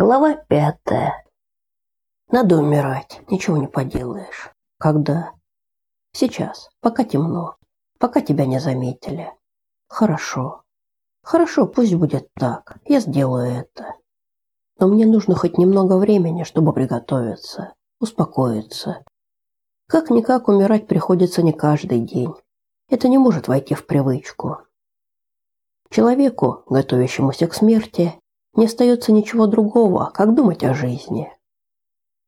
Глава пятая. Надо умирать, ничего не поделаешь. Когда? Сейчас, пока темно, пока тебя не заметили. Хорошо. Хорошо, пусть будет так. Я сделаю это. Но мне нужно хоть немного времени, чтобы приготовиться, успокоиться. Как никак умирать приходится не каждый день. Это не может войти в привычку. Человеку, готовящемуся к смерти, не остается ничего другого, как думать о жизни.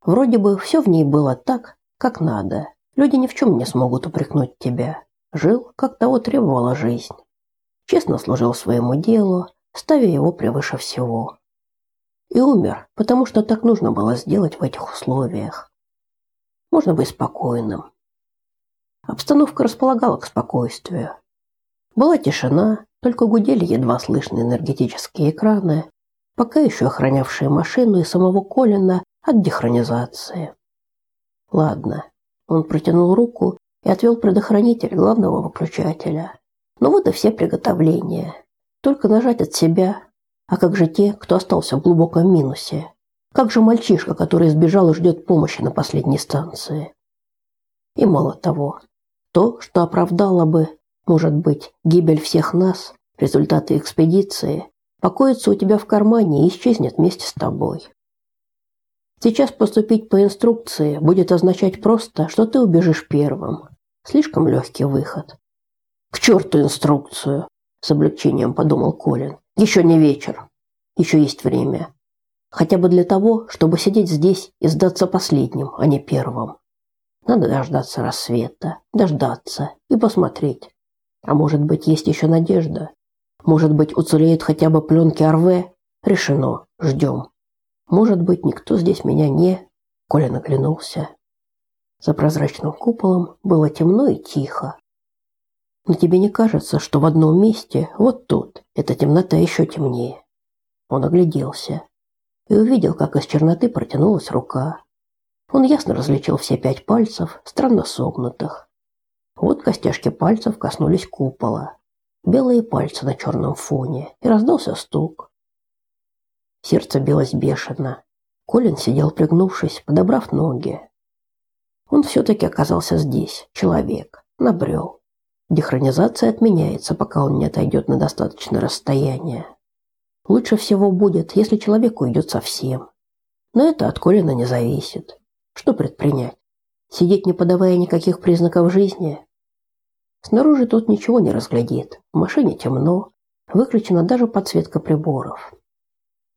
Вроде бы все в ней было так, как надо. Люди ни в чем не смогут упрекнуть тебя. Жил, как того требовала жизнь. Честно служил своему делу, ставя его превыше всего. И умер, потому что так нужно было сделать в этих условиях. Можно быть спокойным. Обстановка располагала к спокойствию. Была тишина, только гудели едва слышные энергетические экраны, пока еще охранявшие машину и самого Колина от дехронизации. Ладно, он протянул руку и отвел предохранитель главного выключателя. Ну вот и все приготовления. Только нажать от себя. А как же те, кто остался в глубоком минусе? Как же мальчишка, который сбежал и ждет помощи на последней станции? И мало того, то, что оправдало бы, может быть, гибель всех нас, результаты экспедиции, покоится у тебя в кармане и исчезнет вместе с тобой. Сейчас поступить по инструкции будет означать просто, что ты убежишь первым. Слишком легкий выход. К черту инструкцию, с облегчением подумал Колин. Еще не вечер. Еще есть время. Хотя бы для того, чтобы сидеть здесь и сдаться последним, а не первым. Надо дождаться рассвета, дождаться и посмотреть. А может быть, есть еще надежда? Может быть, уцелеют хотя бы пленки РВ? Решено. Ждем. Может быть, никто здесь меня не... Коля наглянулся. За прозрачным куполом было темно и тихо. Но тебе не кажется, что в одном месте, вот тут, эта темнота еще темнее? Он огляделся и увидел, как из черноты протянулась рука. Он ясно различил все пять пальцев, странно согнутых. Вот костяшки пальцев коснулись купола белые пальцы на черном фоне, и раздался стук. Сердце билось бешено. Колин сидел пригнувшись, подобрав ноги. Он все-таки оказался здесь, человек, набрел. Дехронизация отменяется, пока он не отойдет на достаточное расстояние. Лучше всего будет, если человек уйдет совсем. Но это от Колина не зависит. Что предпринять? Сидеть, не подавая никаких признаков жизни? Снаружи тут ничего не разглядит. В машине темно, выключена даже подсветка приборов.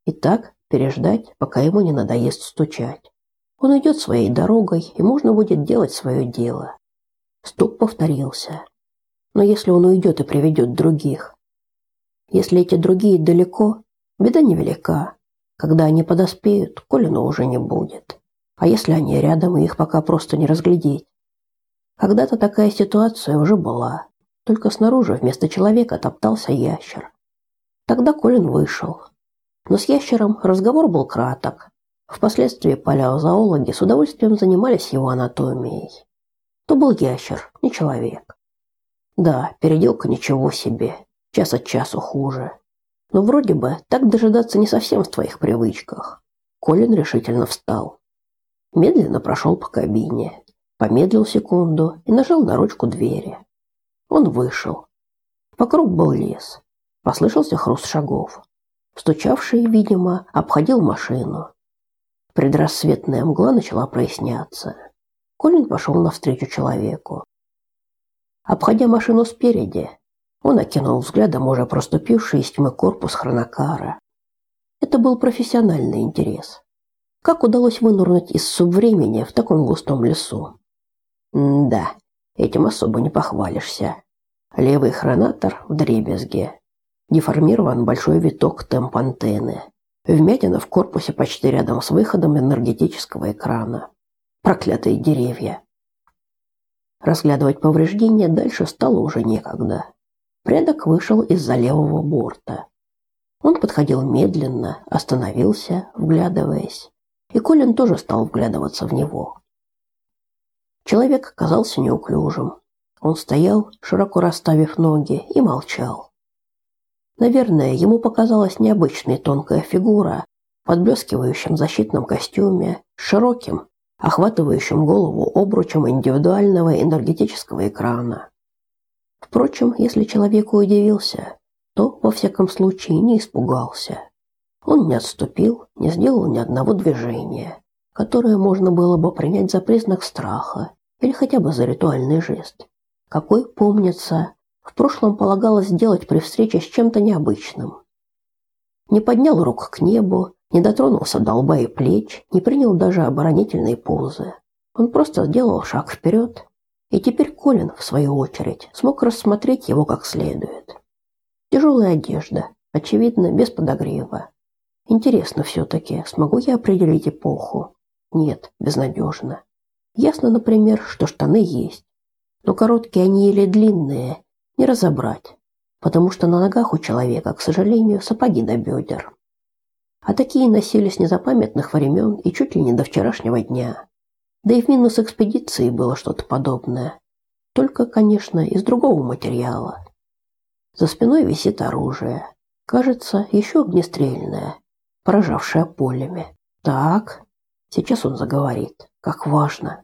Итак, переждать, пока ему не надоест стучать. Он идет своей дорогой, и можно будет делать свое дело. Стук повторился. Но если он уйдет и приведет других? Если эти другие далеко, беда невелика. Когда они подоспеют, Колина уже не будет. А если они рядом, и их пока просто не разглядеть? Когда-то такая ситуация уже была. Только снаружи вместо человека топтался ящер. Тогда Колин вышел. Но с ящером разговор был краток. Впоследствии палеозоологи с удовольствием занимались его анатомией. То был ящер, не человек. Да, переделка ничего себе. Час от часу хуже. Но вроде бы так дожидаться не совсем в твоих привычках. Колин решительно встал. Медленно прошел по кабине помедлил секунду и нажал на ручку двери. Он вышел. Вокруг был лес. Послышался хруст шагов. Стучавший, видимо, обходил машину. Предрассветная мгла начала проясняться. Колин пошел навстречу человеку. Обходя машину спереди, он окинул взглядом уже проступивший из тьмы корпус хронокара. Это был профессиональный интерес. Как удалось вынурнуть из субвремени в таком густом лесу? Да, этим особо не похвалишься. Левый хронатор в дребезге. Деформирован большой виток темп антенны. Вмятина в корпусе почти рядом с выходом энергетического экрана. Проклятые деревья. Разглядывать повреждения дальше стало уже некогда. Предок вышел из-за левого борта. Он подходил медленно, остановился, вглядываясь. И Колин тоже стал вглядываться в него. Человек оказался неуклюжим. Он стоял, широко расставив ноги, и молчал. Наверное, ему показалась необычная тонкая фигура, подблескивающем защитном костюме, широким, охватывающим голову обручем индивидуального энергетического экрана. Впрочем, если человек удивился, то, во всяком случае, не испугался. Он не отступил, не сделал ни одного движения, которое можно было бы принять за признак страха или хотя бы за ритуальный жест. Какой, помнится, в прошлом полагалось сделать при встрече с чем-то необычным. Не поднял рук к небу, не дотронулся до лба и плеч, не принял даже оборонительные позы. Он просто сделал шаг вперед, и теперь Колин, в свою очередь, смог рассмотреть его как следует. Тяжелая одежда, очевидно, без подогрева. Интересно все-таки, смогу я определить эпоху? Нет, безнадежно. Ясно, например, что штаны есть. Но короткие они или длинные, не разобрать, потому что на ногах у человека, к сожалению, сапоги до бедер. А такие носили с незапамятных времен и чуть ли не до вчерашнего дня. Да и в минус экспедиции было что-то подобное. Только, конечно, из другого материала. За спиной висит оружие. Кажется, еще огнестрельное, поражавшее полями. Так, сейчас он заговорит. Как важно.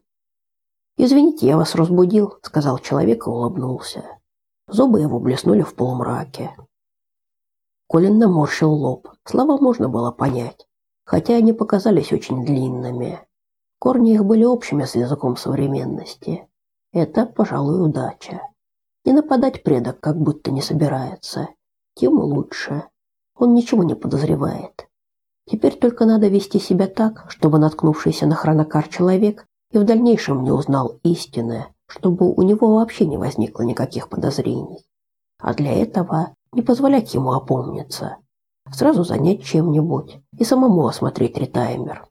Извините, я вас разбудил, сказал человек и улыбнулся. Зубы его блеснули в полумраке. Колин наморщил лоб. Слова можно было понять, хотя они показались очень длинными. Корни их были общими с языком современности. Это, пожалуй, удача. Не нападать предок как будто не собирается. Тем лучше. Он ничего не подозревает. Теперь только надо вести себя так, чтобы наткнувшийся на хронокар человек и в дальнейшем не узнал истины, чтобы у него вообще не возникло никаких подозрений. А для этого не позволять ему опомниться, сразу занять чем-нибудь и самому осмотреть ретаймер.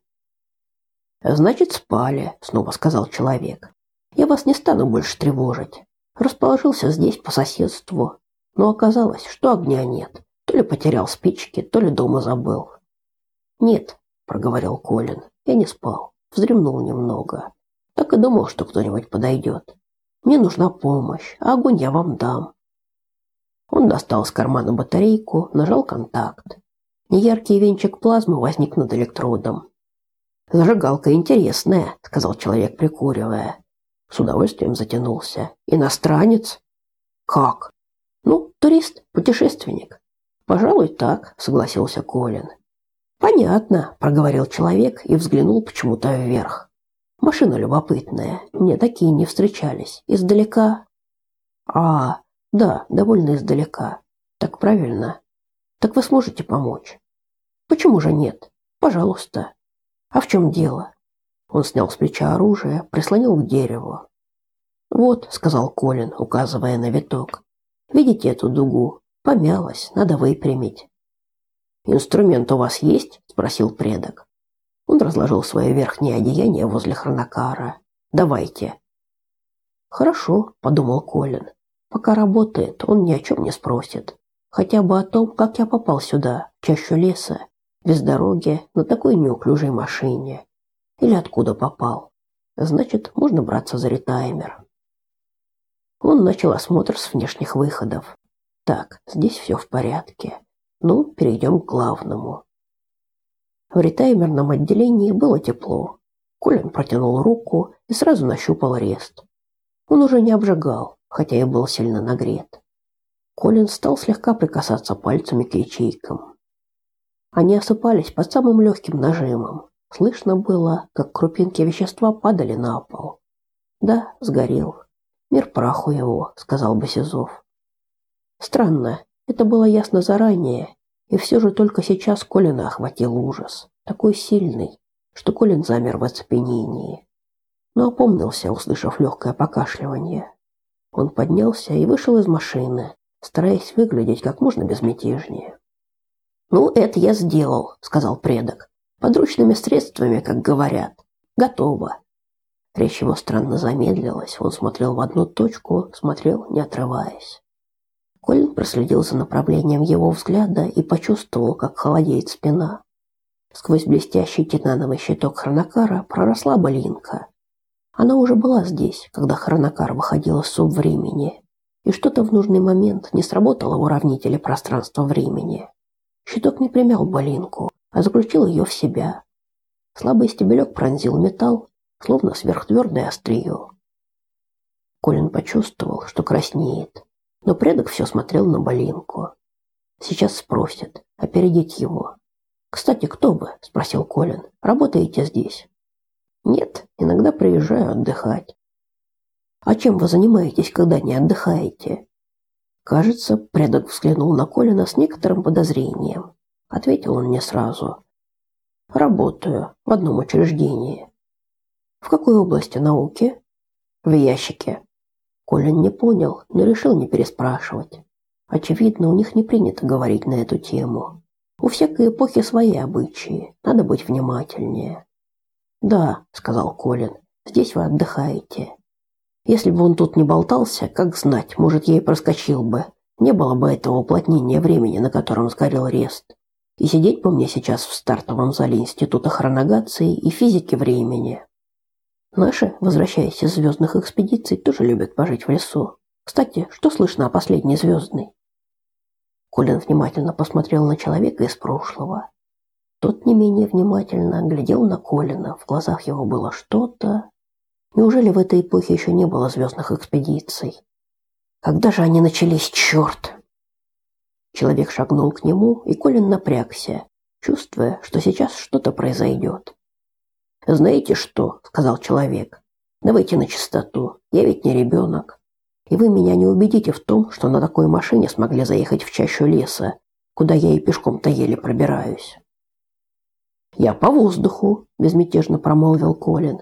Значит, спали, снова сказал человек. Я вас не стану больше тревожить. Расположился здесь по соседству, но оказалось, что огня нет. То ли потерял спички, то ли дома забыл. Нет, проговорил Колин. Я не спал, вздремнул немного. Так и думал, что кто-нибудь подойдет. Мне нужна помощь, а огонь я вам дам. Он достал из кармана батарейку, нажал контакт. Неяркий венчик плазмы возник над электродом. Зажигалка интересная, сказал человек, прикуривая. С удовольствием затянулся. Иностранец? Как? Ну, турист, путешественник. Пожалуй, так, согласился Колин. Понятно, проговорил человек и взглянул почему-то вверх. Машина любопытная. Мне такие не встречались. Издалека. А, да, довольно издалека. Так правильно. Так вы сможете помочь? Почему же нет? Пожалуйста. А в чем дело? Он снял с плеча оружие, прислонил к дереву. Вот, сказал Колин, указывая на виток. Видите эту дугу? Помялась, надо выпрямить. Инструмент у вас есть? спросил предок. Он разложил свое верхнее одеяние возле хронокара. Давайте. Хорошо, подумал Колин. Пока работает, он ни о чем не спросит. Хотя бы о том, как я попал сюда, в чащу леса, без дороги, на такой неуклюжей машине. Или откуда попал. Значит, можно браться за ретаймер. Он начал осмотр с внешних выходов. Так, здесь все в порядке. Ну, перейдем к главному. В ретаймерном отделении было тепло. Колин протянул руку и сразу нащупал рест. Он уже не обжигал, хотя и был сильно нагрет. Колин стал слегка прикасаться пальцами к ячейкам. Они осыпались под самым легким нажимом. Слышно было, как крупинки вещества падали на пол. Да, сгорел. Мир праху его, сказал Басизов. Странно, это было ясно заранее, и все же только сейчас Колина охватил ужас, такой сильный, что Колин замер в оцепенении. Но опомнился, услышав легкое покашливание. Он поднялся и вышел из машины, стараясь выглядеть как можно безмятежнее. «Ну, это я сделал», — сказал предок. «Подручными средствами, как говорят. Готово». Речь его странно замедлилась. Он смотрел в одну точку, смотрел, не отрываясь. Колин проследил за направлением его взгляда и почувствовал, как холодеет спина. Сквозь блестящий титановый щиток хронокара проросла болинка. Она уже была здесь, когда хронокар выходил из субвремени, и что-то в нужный момент не сработало в уравнителе пространства-времени. Щиток не примял болинку, а заключил ее в себя. Слабый стебелек пронзил металл, словно сверхтвердое острие. Колин почувствовал, что краснеет, но предок все смотрел на Болинку. Сейчас спросит, опередить его. «Кстати, кто вы?» – спросил Колин. «Работаете здесь?» «Нет, иногда приезжаю отдыхать». «А чем вы занимаетесь, когда не отдыхаете?» Кажется, предок взглянул на Колина с некоторым подозрением. Ответил он не сразу. «Работаю в одном учреждении». «В какой области науки?» «В ящике». Колин не понял, но решил не переспрашивать. Очевидно, у них не принято говорить на эту тему. У всякой эпохи свои обычаи, надо быть внимательнее. «Да», — сказал Колин, — «здесь вы отдыхаете. Если бы он тут не болтался, как знать, может, я и проскочил бы. Не было бы этого уплотнения времени, на котором сгорел Рест. И сидеть бы мне сейчас в стартовом зале Института хроногации и физики времени. Наши, возвращаясь из звездных экспедиций, тоже любят пожить в лесу. Кстати, что слышно о последней звездной? Колин внимательно посмотрел на человека из прошлого. Тот не менее внимательно глядел на Колина. В глазах его было что-то. Неужели в этой эпохе еще не было звездных экспедиций? Когда же они начались, черт? Человек шагнул к нему, и Колин напрягся, чувствуя, что сейчас что-то произойдет. «Знаете что?» – сказал человек. «Давайте на чистоту. Я ведь не ребенок. И вы меня не убедите в том, что на такой машине смогли заехать в чащу леса, куда я и пешком-то еле пробираюсь». «Я по воздуху», – безмятежно промолвил Колин.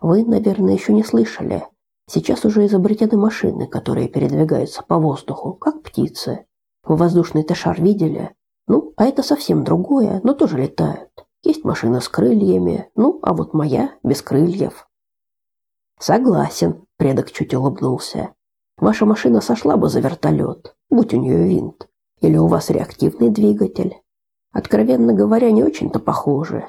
«Вы, наверное, еще не слышали. Сейчас уже изобретены машины, которые передвигаются по воздуху, как птицы. Вы воздушный-то шар видели? Ну, а это совсем другое, но тоже летают. Есть машина с крыльями, ну, а вот моя без крыльев. Согласен, предок чуть улыбнулся. Ваша машина сошла бы за вертолет, будь у нее винт. Или у вас реактивный двигатель. Откровенно говоря, не очень-то похоже.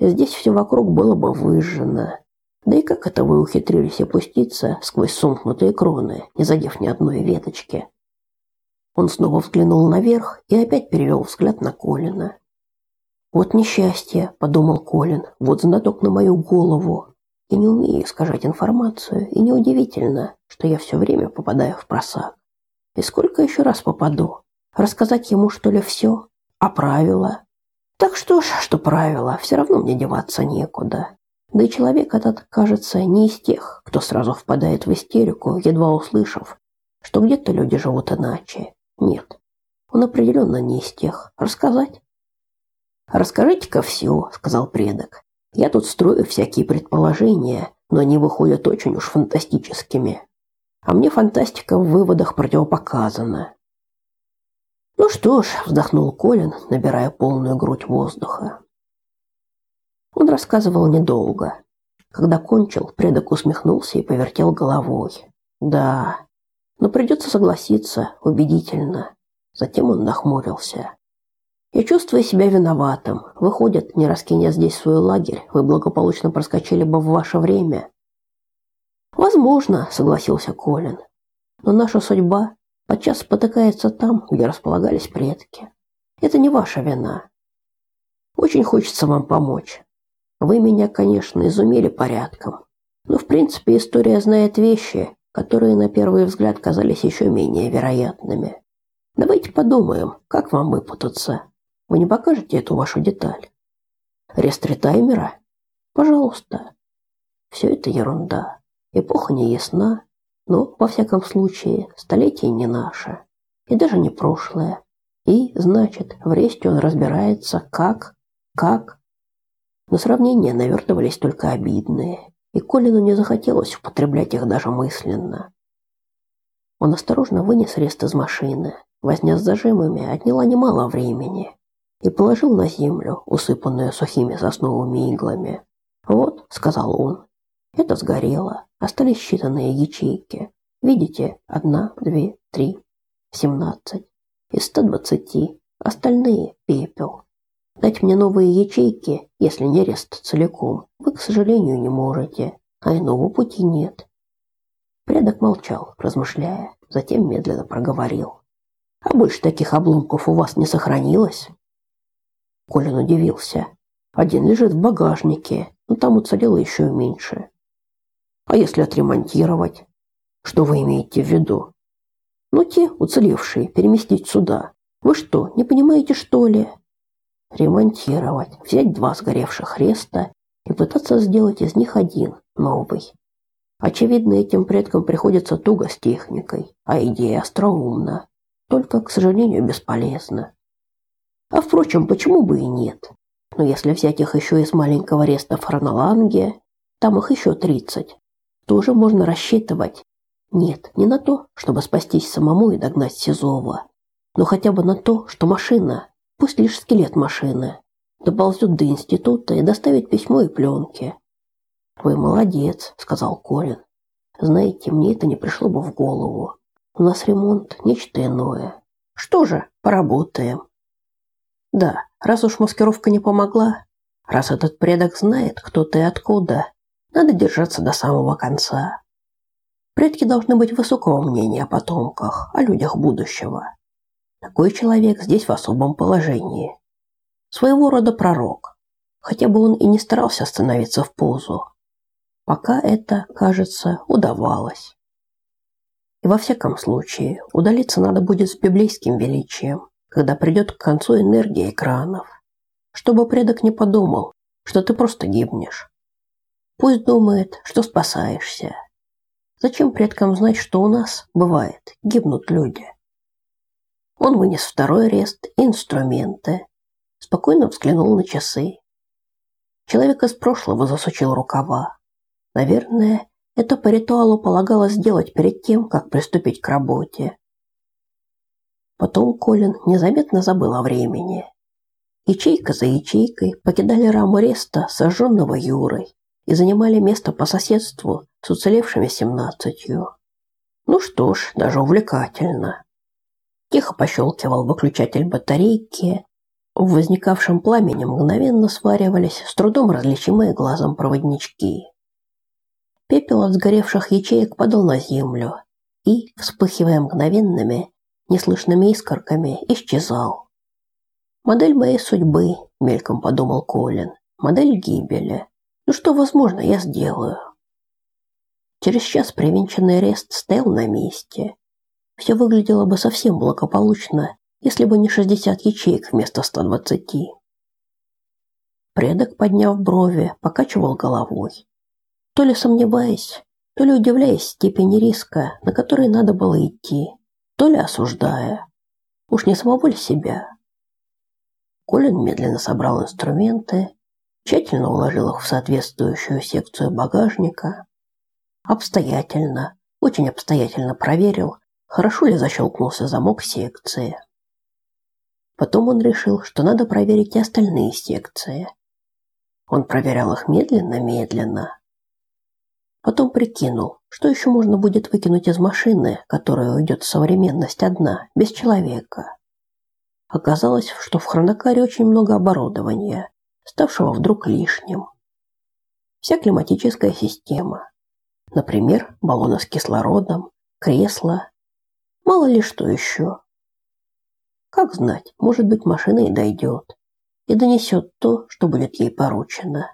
Здесь все вокруг было бы выжжено. Да и как это вы ухитрились опуститься сквозь сомкнутые кроны, не задев ни одной веточки? Он снова взглянул наверх и опять перевел взгляд на Колина. Вот несчастье, подумал Колин. Вот знаток на мою голову. Я не умею искажать информацию, и неудивительно, что я все время попадаю в просак. И сколько еще раз попаду? Рассказать ему что ли все? А правила? Так что ж, что правила, все равно мне деваться некуда. Да и человек этот, кажется, не из тех, кто сразу впадает в истерику, едва услышав, что где-то люди живут иначе. Нет, он определенно не из тех. Рассказать? «Расскажите-ка все», — сказал предок. «Я тут строю всякие предположения, но они выходят очень уж фантастическими. А мне фантастика в выводах противопоказана». «Ну что ж», — вздохнул Колин, набирая полную грудь воздуха. Он рассказывал недолго. Когда кончил, предок усмехнулся и повертел головой. «Да, но придется согласиться, убедительно». Затем он нахмурился. Я чувствую себя виноватым. Выходит, не раскиня здесь свой лагерь, вы благополучно проскочили бы в ваше время. Возможно, согласился Колин. Но наша судьба подчас спотыкается там, где располагались предки. Это не ваша вина. Очень хочется вам помочь. Вы меня, конечно, изумили порядком. Но, в принципе, история знает вещи, которые на первый взгляд казались еще менее вероятными. Давайте подумаем, как вам выпутаться. Вы не покажете эту вашу деталь? Рестретаймера? Пожалуйста. Все это ерунда. Эпоха не ясна, но, во всяком случае, столетие не наше. И даже не прошлое. И, значит, в ресте он разбирается, как, как. На сравнение навертывались только обидные, и Колину не захотелось употреблять их даже мысленно. Он осторожно вынес рест из машины. Возня с зажимами отняла немало времени, и положил на землю, усыпанную сухими сосновыми иглами. «Вот», — сказал он, — «это сгорело, остались считанные ячейки. Видите, одна, две, три, семнадцать. Из ста двадцати, остальные — пепел. Дать мне новые ячейки, если не рест целиком, вы, к сожалению, не можете, а иного пути нет». Предок молчал, размышляя, затем медленно проговорил. «А больше таких обломков у вас не сохранилось?» Колин удивился. Один лежит в багажнике, но там уцелело еще меньше. А если отремонтировать? Что вы имеете в виду? Ну, те уцелевшие переместить сюда. Вы что, не понимаете, что ли? Ремонтировать, взять два сгоревших реста и пытаться сделать из них один, новый. Очевидно, этим предкам приходится туго с техникой, а идея остроумна, только, к сожалению, бесполезна. А впрочем, почему бы и нет? Но если взять их еще из маленького реста Фарналанге, там их еще тридцать, тоже можно рассчитывать. Нет, не на то, чтобы спастись самому и догнать Сизова, но хотя бы на то, что машина, пусть лишь скелет машины, доползет до института и доставит письмо и пленки. «Вы молодец», — сказал Колин. «Знаете, мне это не пришло бы в голову. У нас ремонт – нечто иное. Что же, поработаем». Да, раз уж маскировка не помогла, раз этот предок знает, кто ты и откуда, надо держаться до самого конца. Предки должны быть высокого мнения о потомках, о людях будущего. Такой человек здесь в особом положении. Своего рода пророк, хотя бы он и не старался становиться в позу. Пока это, кажется, удавалось. И во всяком случае, удалиться надо будет с библейским величием, когда придет к концу энергия экранов. Чтобы предок не подумал, что ты просто гибнешь. Пусть думает, что спасаешься. Зачем предкам знать, что у нас, бывает, гибнут люди? Он вынес второй арест инструменты. Спокойно взглянул на часы. Человек из прошлого засучил рукава. Наверное, это по ритуалу полагалось сделать перед тем, как приступить к работе. Потом Колин незаметно забыл о времени. Ячейка за ячейкой покидали раму реста, сожженного Юрой, и занимали место по соседству с уцелевшими семнадцатью. Ну что ж, даже увлекательно. Тихо пощелкивал выключатель батарейки. В возникавшем пламени мгновенно сваривались с трудом различимые глазом проводнички. Пепел от сгоревших ячеек падал на землю и, вспыхивая мгновенными, неслышными искорками, исчезал. «Модель моей судьбы», — мельком подумал Колин, — «модель гибели. Ну что возможно, я сделаю. Через час привинченный рест стоял на месте. Все выглядело бы совсем благополучно, если бы не 60 ячеек вместо 120. Предок, подняв брови, покачивал головой. То ли сомневаясь, то ли удивляясь степени риска, на который надо было идти, то ли осуждая. Уж не самого себя? Колин медленно собрал инструменты, тщательно уложил их в соответствующую секцию багажника, обстоятельно, очень обстоятельно проверил, хорошо ли защелкнулся замок секции. Потом он решил, что надо проверить и остальные секции. Он проверял их медленно-медленно. Потом прикинул, что еще можно будет выкинуть из машины, которая уйдет в современность одна, без человека. Оказалось, что в хронокаре очень много оборудования, ставшего вдруг лишним. Вся климатическая система. Например, баллоны с кислородом, кресла. Мало ли что еще. Как знать, может быть, машина и дойдет. И донесет то, что будет ей поручено.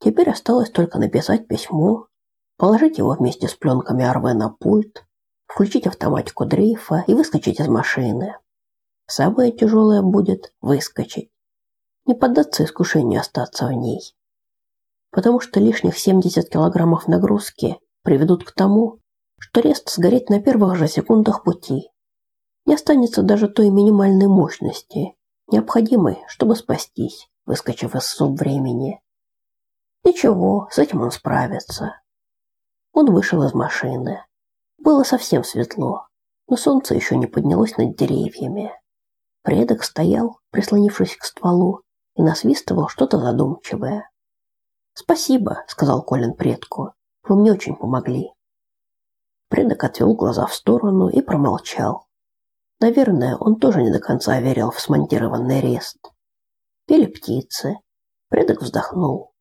Теперь осталось только написать письмо, положить его вместе с пленками Арве на пульт, включить автоматику дрейфа и выскочить из машины. Самое тяжелое будет выскочить не поддаться искушению остаться в ней. Потому что лишних 70 килограммов нагрузки приведут к тому, что рест сгорит на первых же секундах пути. Не останется даже той минимальной мощности, необходимой, чтобы спастись, выскочив из субвремени. Ничего, с этим он справится. Он вышел из машины. Было совсем светло, но солнце еще не поднялось над деревьями. Предок стоял, прислонившись к стволу, и насвистывал что-то задумчивое. «Спасибо», — сказал Колин предку. «Вы мне очень помогли». Предок отвел глаза в сторону и промолчал. Наверное, он тоже не до конца верил в смонтированный рест. Пели птицы. Предок вздохнул.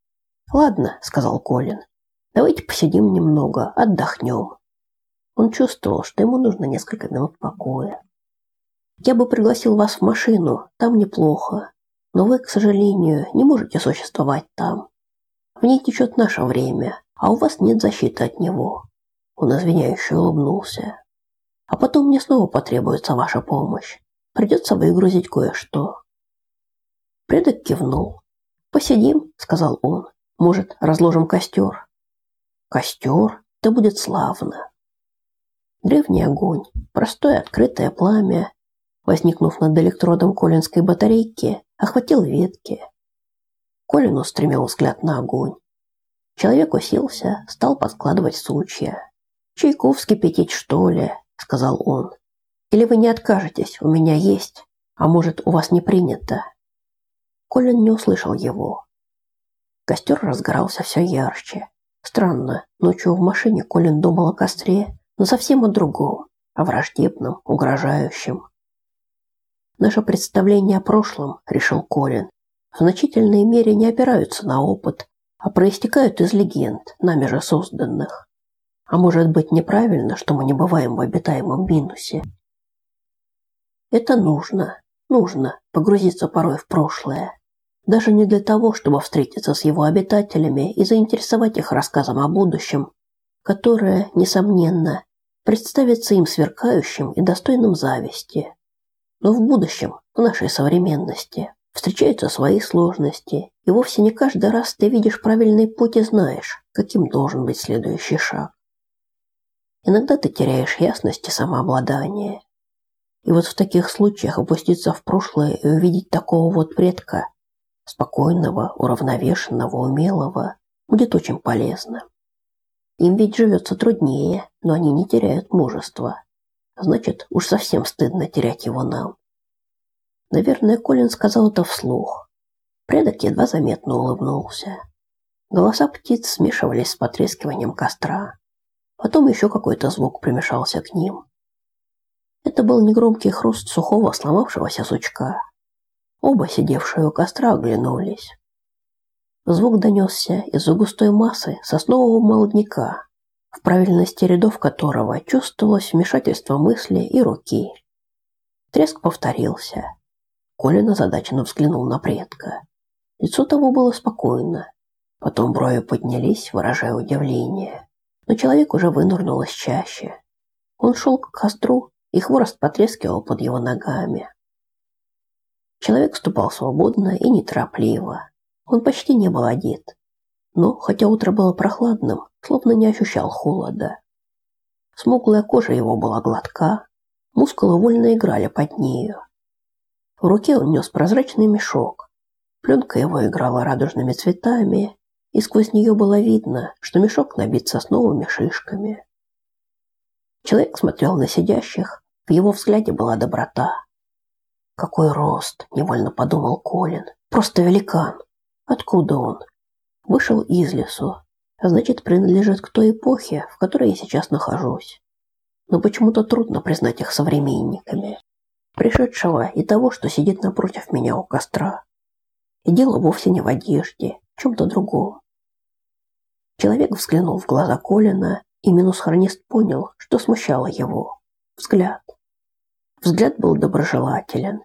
«Ладно», — сказал Колин. «Давайте посидим немного, отдохнем». Он чувствовал, что ему нужно несколько минут покоя. «Я бы пригласил вас в машину, там неплохо. Но вы, к сожалению, не можете существовать там. В ней течет наше время, а у вас нет защиты от него. Он извиняюще улыбнулся. А потом мне снова потребуется ваша помощь. Придется выгрузить кое-что. Предок кивнул. «Посидим», — сказал он. «Может, разложим костер?» «Костер? Это будет славно». Древний огонь, простое открытое пламя, возникнув над электродом колинской батарейки, охватил ветки. Колин устремил взгляд на огонь. Человек уселся, стал подкладывать сучья. «Чайку вскипятить, что ли?» – сказал он. «Или вы не откажетесь, у меня есть, а может, у вас не принято?» Колин не услышал его. Костер разгорался все ярче. Странно, ночью в машине Колин думал о костре, но совсем о другом, о враждебном, угрожающем. Наше представление о прошлом, решил Колин, в значительной мере не опираются на опыт, а проистекают из легенд, нами же созданных. А может быть неправильно, что мы не бываем в обитаемом Минусе? Это нужно, нужно погрузиться порой в прошлое. Даже не для того, чтобы встретиться с его обитателями и заинтересовать их рассказом о будущем, которое, несомненно, представится им сверкающим и достойным зависти. Но в будущем, в нашей современности, встречаются свои сложности, и вовсе не каждый раз ты видишь правильный путь и знаешь, каким должен быть следующий шаг. Иногда ты теряешь ясность и самообладание. И вот в таких случаях опуститься в прошлое и увидеть такого вот предка, спокойного, уравновешенного, умелого, будет очень полезно. Им ведь живется труднее, но они не теряют мужества. Значит, уж совсем стыдно терять его нам. Наверное, Колин сказал это вслух. Предок едва заметно улыбнулся. Голоса птиц смешивались с потрескиванием костра. Потом еще какой-то звук примешался к ним. Это был негромкий хруст сухого сломавшегося сучка. Оба, сидевшие у костра, оглянулись. Звук донесся из-за густой массы соснового молодняка, в правильности рядов которого чувствовалось вмешательство мысли и руки. Треск повторился. Колин озадаченно взглянул на предка. Лицо того было спокойно. Потом брови поднялись, выражая удивление. Но человек уже вынырнул из чаще. Он шел к костру, и хворост потрескивал под его ногами. Человек ступал свободно и неторопливо. Он почти не был одет. Но, хотя утро было прохладным, словно не ощущал холода. Смуглая кожа его была гладка, мускулы вольно играли под нею. В руке он нес прозрачный мешок. Пленка его играла радужными цветами, и сквозь нее было видно, что мешок набит сосновыми шишками. Человек смотрел на сидящих, в его взгляде была доброта. Какой рост, невольно подумал Колин. Просто великан. Откуда он? Вышел из лесу. А значит, принадлежит к той эпохе, в которой я сейчас нахожусь. Но почему-то трудно признать их современниками. Пришедшего и того, что сидит напротив меня у костра. И дело вовсе не в одежде, в чем-то другом. Человек взглянул в глаза Колина, и минус-хронист понял, что смущало его. Взгляд. Взгляд был доброжелателен.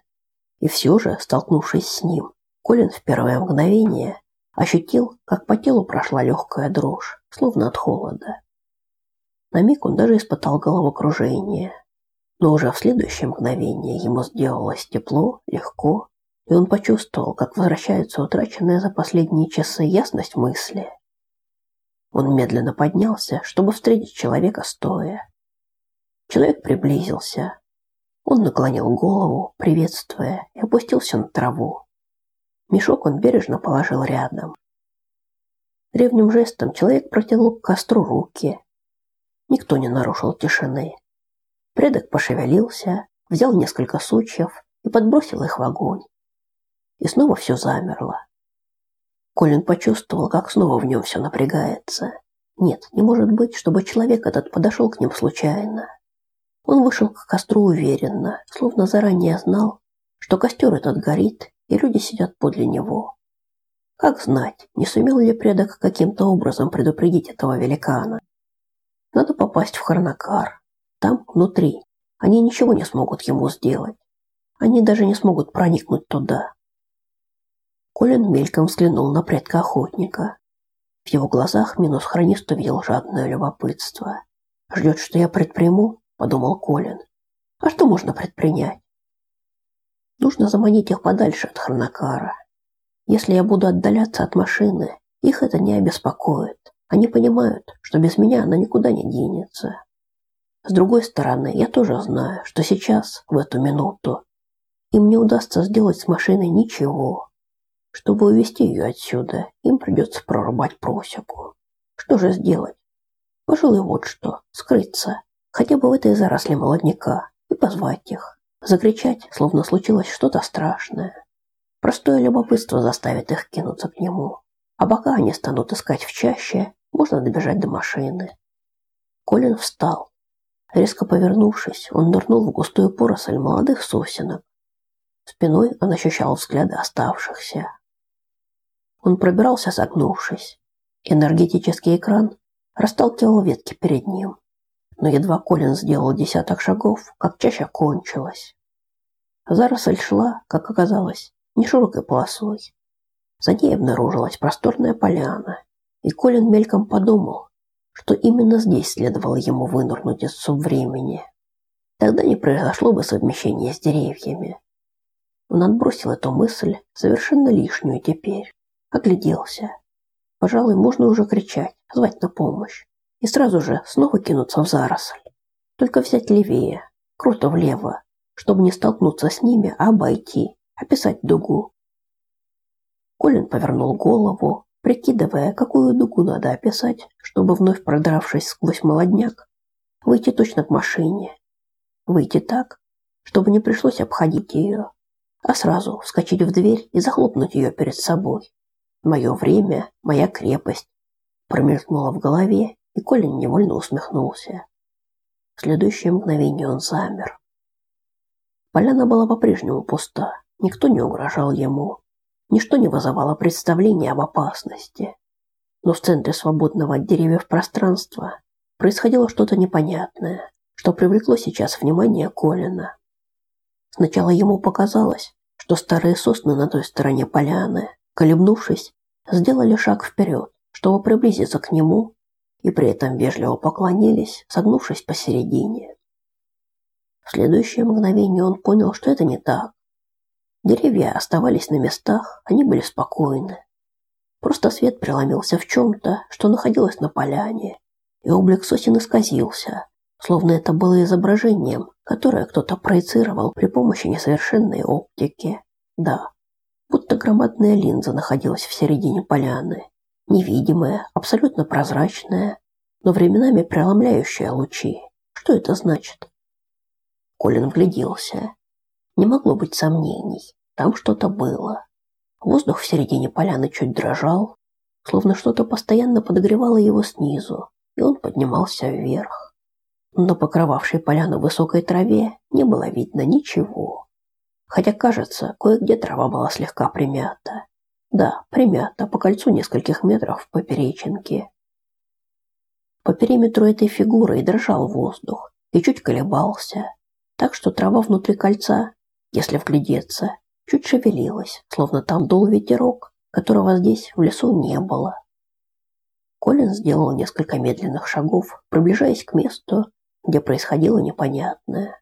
И все же, столкнувшись с ним, Колин в первое мгновение ощутил, как по телу прошла легкая дрожь, словно от холода. На миг он даже испытал головокружение. Но уже в следующее мгновение ему сделалось тепло, легко, и он почувствовал, как возвращается утраченная за последние часы ясность мысли. Он медленно поднялся, чтобы встретить человека стоя. Человек приблизился, он наклонил голову, приветствуя, и опустился на траву. Мешок он бережно положил рядом. Древним жестом человек протянул к костру руки. Никто не нарушил тишины. Предок пошевелился, взял несколько сучьев и подбросил их в огонь. И снова все замерло. Колин почувствовал, как снова в нем все напрягается. Нет, не может быть, чтобы человек этот подошел к ним случайно. Он вышел к костру уверенно, словно заранее знал, что костер этот горит, и люди сидят подле него. Как знать, не сумел ли предок каким-то образом предупредить этого великана? Надо попасть в Харнакар. Там, внутри, они ничего не смогут ему сделать. Они даже не смогут проникнуть туда. Колин мельком взглянул на предка охотника. В его глазах минус хронист увидел жадное любопытство. «Ждет, что я предприму?» – подумал Колин. «А что можно предпринять?» «Нужно заманить их подальше от хронокара. Если я буду отдаляться от машины, их это не обеспокоит. Они понимают, что без меня она никуда не денется. С другой стороны, я тоже знаю, что сейчас, в эту минуту, им не удастся сделать с машиной ничего. Чтобы увести ее отсюда, им придется прорубать просеку. Что же сделать? Пожалуй, вот что. Скрыться. Хотя бы в этой заросли молодняка. И позвать их. Закричать, словно случилось что-то страшное. Простое любопытство заставит их кинуться к нему. А пока они станут искать в чаще, можно добежать до машины. Колин встал. Резко повернувшись, он нырнул в густую поросль молодых сосенок. Спиной он ощущал взгляды оставшихся. Он пробирался, согнувшись. Энергетический экран расталкивал ветки перед ним. Но едва Колин сделал десяток шагов, как чаще кончилась. Заросль шла, как оказалось, не широкой полосой. За ней обнаружилась просторная поляна, и Колин мельком подумал, что именно здесь следовало ему вынырнуть из субвремени. Тогда не произошло бы совмещение с деревьями. Он отбросил эту мысль, совершенно лишнюю теперь огляделся. Пожалуй, можно уже кричать, звать на помощь. И сразу же снова кинуться в заросль. Только взять левее, круто влево, чтобы не столкнуться с ними, а обойти, описать дугу. Колин повернул голову, прикидывая, какую дугу надо описать, чтобы, вновь продравшись сквозь молодняк, выйти точно к машине. Выйти так, чтобы не пришлось обходить ее, а сразу вскочить в дверь и захлопнуть ее перед собой. Мое время, моя крепость. Промелькнуло в голове, и Колин невольно усмехнулся. В следующее мгновение он замер. Поляна была по-прежнему пуста. Никто не угрожал ему. Ничто не вызывало представления об опасности. Но в центре свободного от деревьев пространства происходило что-то непонятное, что привлекло сейчас внимание Колина. Сначала ему показалось, что старые сосны на той стороне поляны Колебнувшись, сделали шаг вперед, чтобы приблизиться к нему, и при этом вежливо поклонились, согнувшись посередине. В следующее мгновение он понял, что это не так. Деревья оставались на местах, они были спокойны. Просто свет преломился в чем-то, что находилось на поляне, и облик сосен исказился, словно это было изображением, которое кто-то проецировал при помощи несовершенной оптики. Да, будто громадная линза находилась в середине поляны, невидимая, абсолютно прозрачная, но временами преломляющая лучи. Что это значит? Колин вгляделся. Не могло быть сомнений. Там что-то было. Воздух в середине поляны чуть дрожал, словно что-то постоянно подогревало его снизу, и он поднимался вверх. На покрывавшей поляну высокой траве не было видно ничего хотя, кажется, кое-где трава была слегка примята. Да, примята по кольцу нескольких метров в поперечинке. По периметру этой фигуры и дрожал воздух, и чуть колебался, так что трава внутри кольца, если вглядеться, чуть шевелилась, словно там дул ветерок, которого здесь в лесу не было. Колин сделал несколько медленных шагов, приближаясь к месту, где происходило непонятное.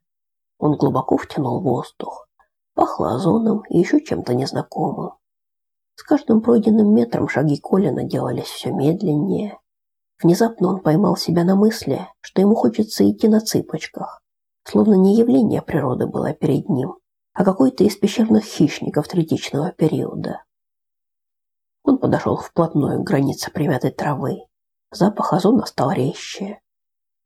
Он глубоко втянул воздух. Пахло озоном и еще чем-то незнакомым. С каждым пройденным метром шаги Колина делались все медленнее. Внезапно он поймал себя на мысли, что ему хочется идти на цыпочках, словно не явление природы было перед ним, а какой-то из пещерных хищников третичного периода. Он подошел вплотную к границе примятой травы. Запах озона стал резче.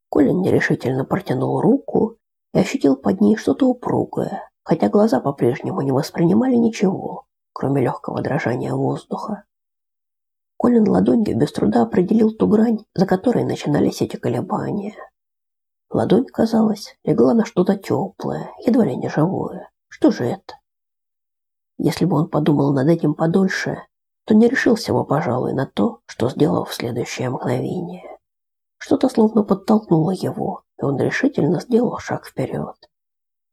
Колин нерешительно протянул руку и ощутил под ней что-то упругое, хотя глаза по-прежнему не воспринимали ничего, кроме легкого дрожания воздуха. Колин ладонью без труда определил ту грань, за которой начинались эти колебания. Ладонь, казалось, легла на что-то теплое, едва ли не живое. Что же это? Если бы он подумал над этим подольше, то не решился бы, пожалуй, на то, что сделал в следующее мгновение. Что-то словно подтолкнуло его, и он решительно сделал шаг вперед.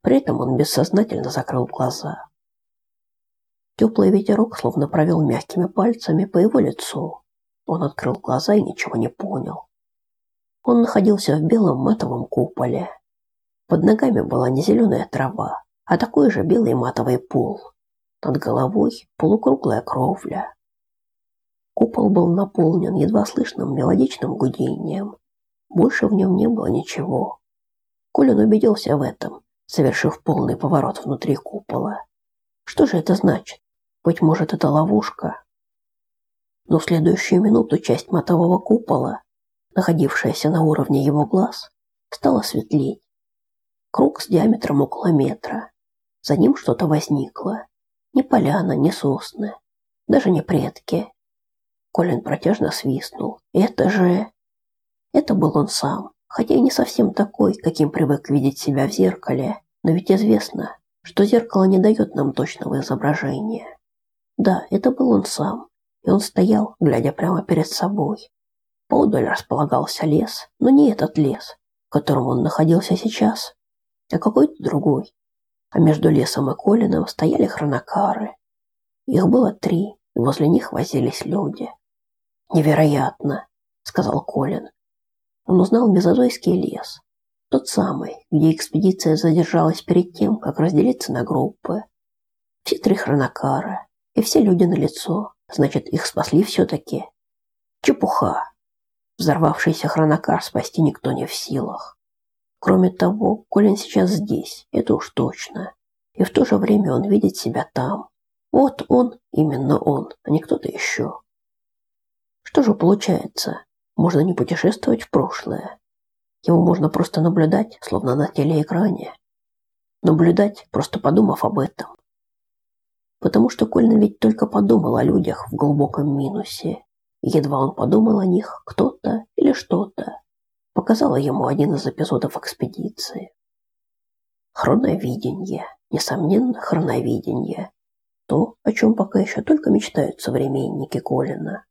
При этом он бессознательно закрыл глаза. Теплый ветерок словно провел мягкими пальцами по его лицу. Он открыл глаза и ничего не понял. Он находился в белом матовом куполе. Под ногами была не зеленая трава, а такой же белый матовый пол. Над головой полукруглая кровля. Купол был наполнен едва слышным мелодичным гудением. Больше в нем не было ничего. Колин убедился в этом, совершив полный поворот внутри купола. Что же это значит? Быть может, это ловушка? Но в следующую минуту часть матового купола, находившаяся на уровне его глаз, стала светлеть. Круг с диаметром около метра. За ним что-то возникло. Ни поляна, ни сосны, даже не предки. Колин протяжно свистнул. Это же... Это был он сам, хотя и не совсем такой, каким привык видеть себя в зеркале, но ведь известно, что зеркало не дает нам точного изображения. Да, это был он сам, и он стоял, глядя прямо перед собой. Поодаль располагался лес, но не этот лес, в котором он находился сейчас, а какой-то другой. А между лесом и Колином стояли хронокары. Их было три, и возле них возились люди. «Невероятно», — сказал Колин. Он узнал Мезозойский лес, тот самый, где экспедиция задержалась перед тем, как разделиться на группы. Все три хронокара и все люди на лицо, значит, их спасли все-таки. Чепуха. Взорвавшийся хронокар спасти никто не в силах. Кроме того, Колин сейчас здесь, это уж точно. И в то же время он видит себя там. Вот он, именно он, а не кто-то еще. Что же получается? Можно не путешествовать в прошлое. Его можно просто наблюдать, словно на телеэкране. Наблюдать, просто подумав об этом. Потому что Колин ведь только подумал о людях в глубоком минусе. едва он подумал о них, кто-то или что-то показала ему один из эпизодов экспедиции. Хроновидение, несомненно, хроновидение. То, о чем пока еще только мечтают современники Колина.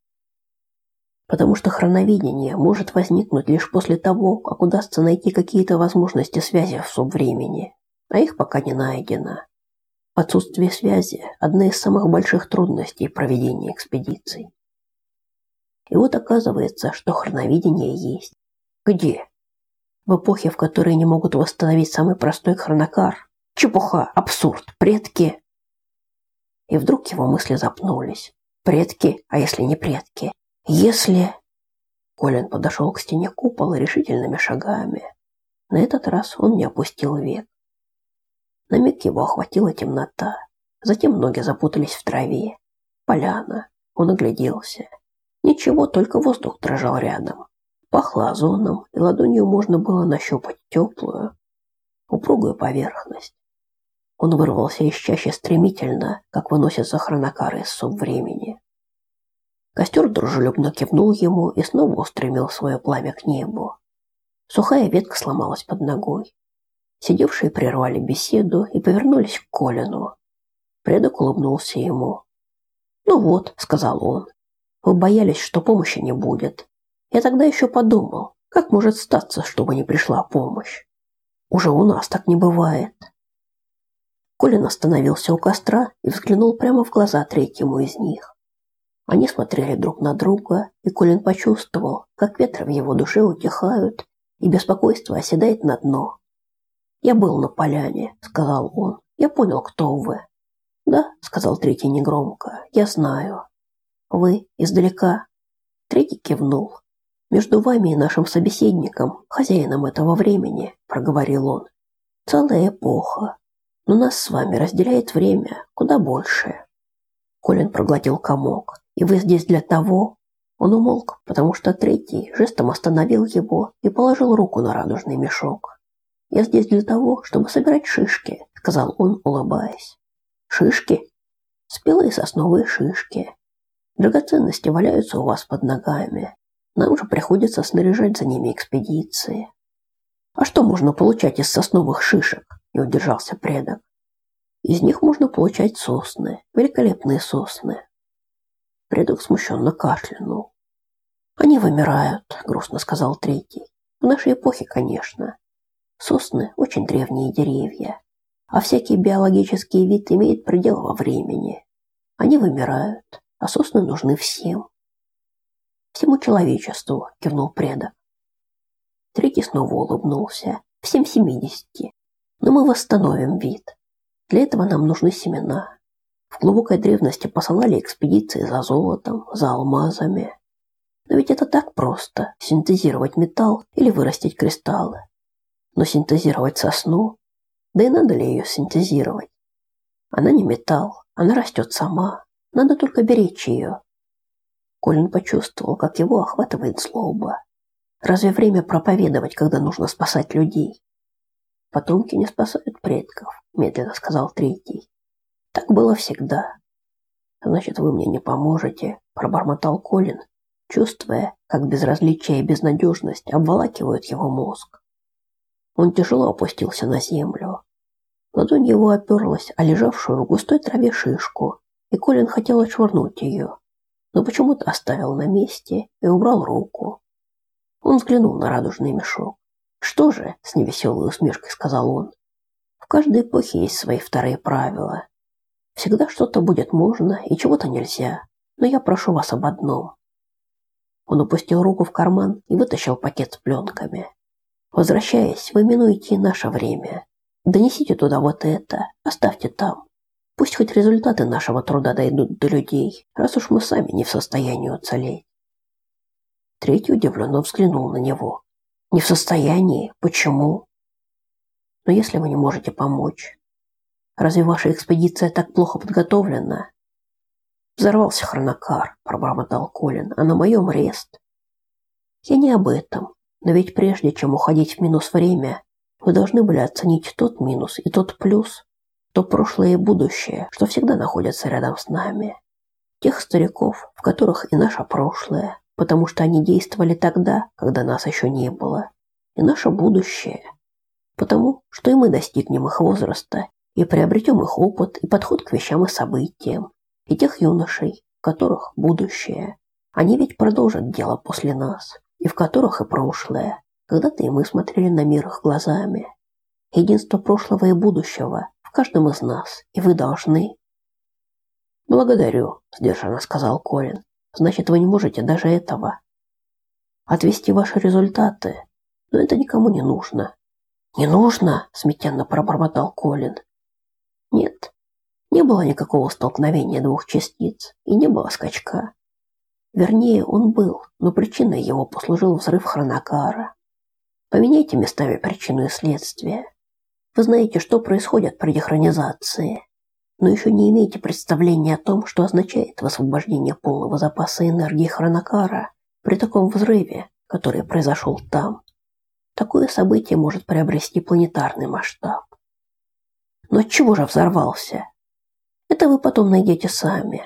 Потому что хроновидение может возникнуть лишь после того, как удастся найти какие-то возможности связи в субвремени, а их пока не найдено. Отсутствие связи – одна из самых больших трудностей проведения экспедиций. И вот оказывается, что хроновидение есть. Где? В эпохе, в которой не могут восстановить самый простой хронокар? Чепуха, абсурд, предки. И вдруг его мысли запнулись. Предки, а если не предки? Если... Колин подошел к стене купола решительными шагами. На этот раз он не опустил век. На миг его охватила темнота. Затем ноги запутались в траве. Поляна. Он огляделся. Ничего, только воздух дрожал рядом. Пахло озоном, и ладонью можно было нащупать теплую, упругую поверхность. Он вырвался из чащи стремительно, как выносятся хронокары из субвремени. Костер дружелюбно кивнул ему и снова устремил свое пламя к небу. Сухая ветка сломалась под ногой. Сидевшие прервали беседу и повернулись к Колину. Предок улыбнулся ему. «Ну вот», — сказал он, — «вы боялись, что помощи не будет, я тогда еще подумал, как может статься, чтобы не пришла помощь. Уже у нас так не бывает. Колин остановился у костра и взглянул прямо в глаза третьему из них. Они смотрели друг на друга, и Колин почувствовал, как ветры в его душе утихают, и беспокойство оседает на дно. «Я был на поляне», — сказал он. «Я понял, кто вы». «Да», — сказал третий негромко, — «я знаю». «Вы издалека?» Третий кивнул. Между вами и нашим собеседником, хозяином этого времени, проговорил он. Целая эпоха. Но нас с вами разделяет время куда больше. Колин проглотил комок. И вы здесь для того? Он умолк, потому что третий жестом остановил его и положил руку на радужный мешок. Я здесь для того, чтобы собирать шишки, сказал он, улыбаясь. Шишки? Спелые сосновые шишки. Драгоценности валяются у вас под ногами. Нам же приходится снаряжать за ними экспедиции. А что можно получать из сосновых шишек? Не удержался предок. Из них можно получать сосны, великолепные сосны. Предок смущенно кашлянул. Они вымирают, грустно сказал третий. В нашей эпохе, конечно. Сосны очень древние деревья, а всякий биологический вид имеет предел во времени. Они вымирают, а сосны нужны всем. Всему человечеству, кивнул предок. Третий снова улыбнулся. Всем семидесяти. Но мы восстановим вид. Для этого нам нужны семена. В глубокой древности посылали экспедиции за золотом, за алмазами. Но ведь это так просто – синтезировать металл или вырастить кристаллы. Но синтезировать сосну, да и надо ли ее синтезировать? Она не металл, она растет сама, надо только беречь ее. Колин почувствовал, как его охватывает злоба. Разве время проповедовать, когда нужно спасать людей? Потомки не спасают предков, медленно сказал третий. Так было всегда. Значит, вы мне не поможете, пробормотал Колин, чувствуя, как безразличие и безнадежность обволакивают его мозг. Он тяжело опустился на землю. Ладонь его оперлась о лежавшую в густой траве шишку, и Колин хотел отшвырнуть ее, но почему-то оставил на месте и убрал руку. Он взглянул на радужный мешок. «Что же?» – с невеселой усмешкой сказал он. «В каждой эпохе есть свои вторые правила. Всегда что-то будет можно и чего-то нельзя, но я прошу вас об одном. Он опустил руку в карман и вытащил пакет с пленками. Возвращаясь, вы минуете наше время. Донесите туда вот это, оставьте там. Пусть хоть результаты нашего труда дойдут до людей, раз уж мы сами не в состоянии уцелеть. Третий удивленно взглянул на него. Не в состоянии? Почему? Но если вы не можете помочь, Разве ваша экспедиция так плохо подготовлена? Взорвался хронокар, пробормотал Колин, а на моем рест. Я не об этом, но ведь прежде чем уходить в минус время, вы должны были оценить тот минус и тот плюс, то прошлое и будущее, что всегда находятся рядом с нами. Тех стариков, в которых и наше прошлое, потому что они действовали тогда, когда нас еще не было, и наше будущее, потому что и мы достигнем их возраста и приобретем их опыт и подход к вещам и событиям, и тех юношей, в которых будущее. Они ведь продолжат дело после нас, и в которых и прошлое. Когда-то и мы смотрели на мир их глазами. Единство прошлого и будущего в каждом из нас, и вы должны. Благодарю, сдержанно сказал Колин. Значит, вы не можете даже этого. Отвести ваши результаты, но это никому не нужно. Не нужно, смятенно пробормотал Колин. Нет, не было никакого столкновения двух частиц и не было скачка. Вернее, он был, но причиной его послужил взрыв хронокара. Поменяйте местами причину и следствие. Вы знаете, что происходит при дехронизации, но еще не имеете представления о том, что означает высвобождение полного запаса энергии хронокара при таком взрыве, который произошел там. Такое событие может приобрести планетарный масштаб. Но чего же взорвался? Это вы потом найдете сами.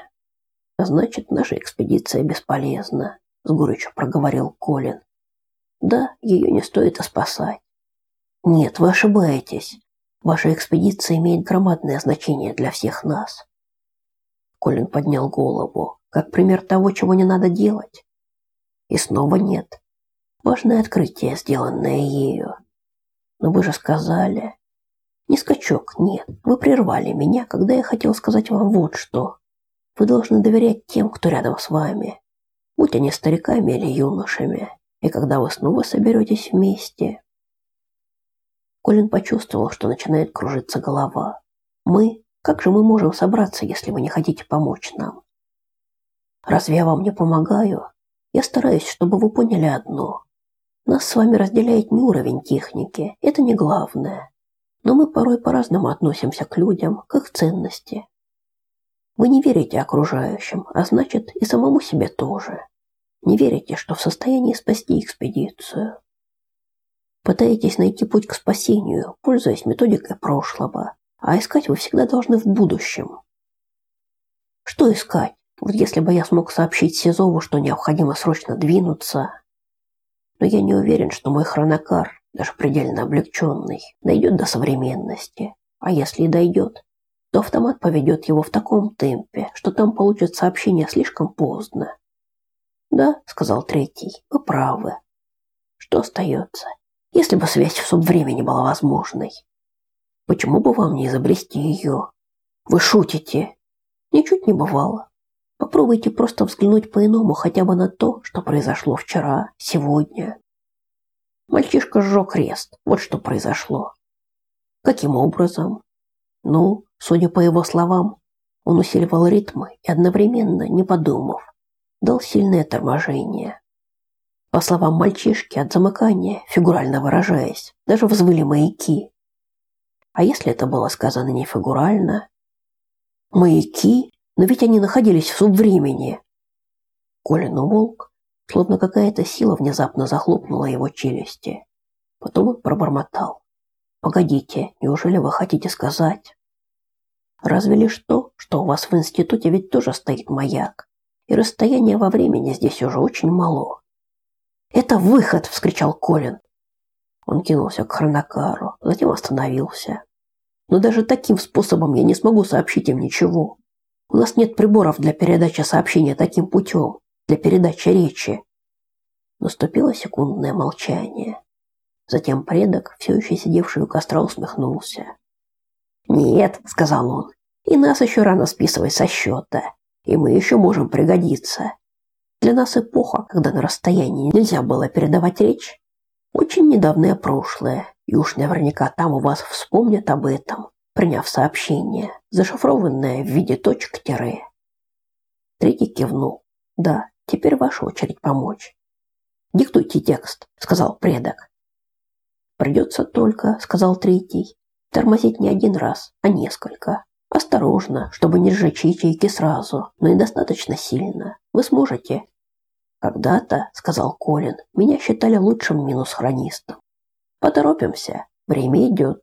Значит, наша экспедиция бесполезна, с горечью проговорил Колин. Да, ее не стоит и спасать. Нет, вы ошибаетесь. Ваша экспедиция имеет громадное значение для всех нас. Колин поднял голову, как пример того, чего не надо делать. И снова нет. Важное открытие, сделанное ею. Но вы же сказали, не скачок, нет. Вы прервали меня, когда я хотел сказать вам вот что. Вы должны доверять тем, кто рядом с вами. Будь они стариками или юношами. И когда вы снова соберетесь вместе... Колин почувствовал, что начинает кружиться голова. Мы? Как же мы можем собраться, если вы не хотите помочь нам? Разве я вам не помогаю? Я стараюсь, чтобы вы поняли одно. Нас с вами разделяет не уровень техники, это не главное но мы порой по-разному относимся к людям, к их ценности. Вы не верите окружающим, а значит и самому себе тоже. Не верите, что в состоянии спасти экспедицию. Пытаетесь найти путь к спасению, пользуясь методикой прошлого, а искать вы всегда должны в будущем. Что искать? Вот если бы я смог сообщить Сизову, что необходимо срочно двинуться. Но я не уверен, что мой хронокар даже предельно облегченный, дойдет до современности. А если и дойдет, то автомат поведет его в таком темпе, что там получат сообщение слишком поздно. «Да», — сказал третий, — «вы правы. Что остается, если бы связь в субвремени была возможной? Почему бы вам не изобрести ее? Вы шутите?» Ничуть не бывало. Попробуйте просто взглянуть по-иному хотя бы на то, что произошло вчера, сегодня. Мальчишка сжег крест. Вот что произошло. Каким образом? Ну, судя по его словам, он усиливал ритмы и одновременно, не подумав, дал сильное торможение. По словам мальчишки, от замыкания, фигурально выражаясь, даже взвыли маяки. А если это было сказано не фигурально? Маяки? Но ведь они находились в субвремени. Колин умолк, словно какая-то сила внезапно захлопнула его челюсти. Потом он пробормотал. «Погодите, неужели вы хотите сказать?» «Разве лишь то, что у вас в институте ведь тоже стоит маяк, и расстояние во времени здесь уже очень мало». «Это выход!» – вскричал Колин. Он кинулся к хронокару, затем остановился. «Но даже таким способом я не смогу сообщить им ничего. У нас нет приборов для передачи сообщения таким путем, для передачи речи. Наступило секундное молчание. Затем предок, все еще сидевший у костра, усмехнулся. «Нет», — сказал он, — «и нас еще рано списывать со счета, и мы еще можем пригодиться. Для нас эпоха, когда на расстоянии нельзя было передавать речь, очень недавнее прошлое, и уж наверняка там у вас вспомнят об этом, приняв сообщение, зашифрованное в виде точек-тире. Третий кивнул. Да, теперь ваша очередь помочь. Диктуйте текст, сказал предок. Придется только, сказал третий, тормозить не один раз, а несколько. Осторожно, чтобы не сжечь ячейки сразу, но и достаточно сильно. Вы сможете? Когда-то, сказал Колин, меня считали лучшим минус-хронистом. Поторопимся, время идет.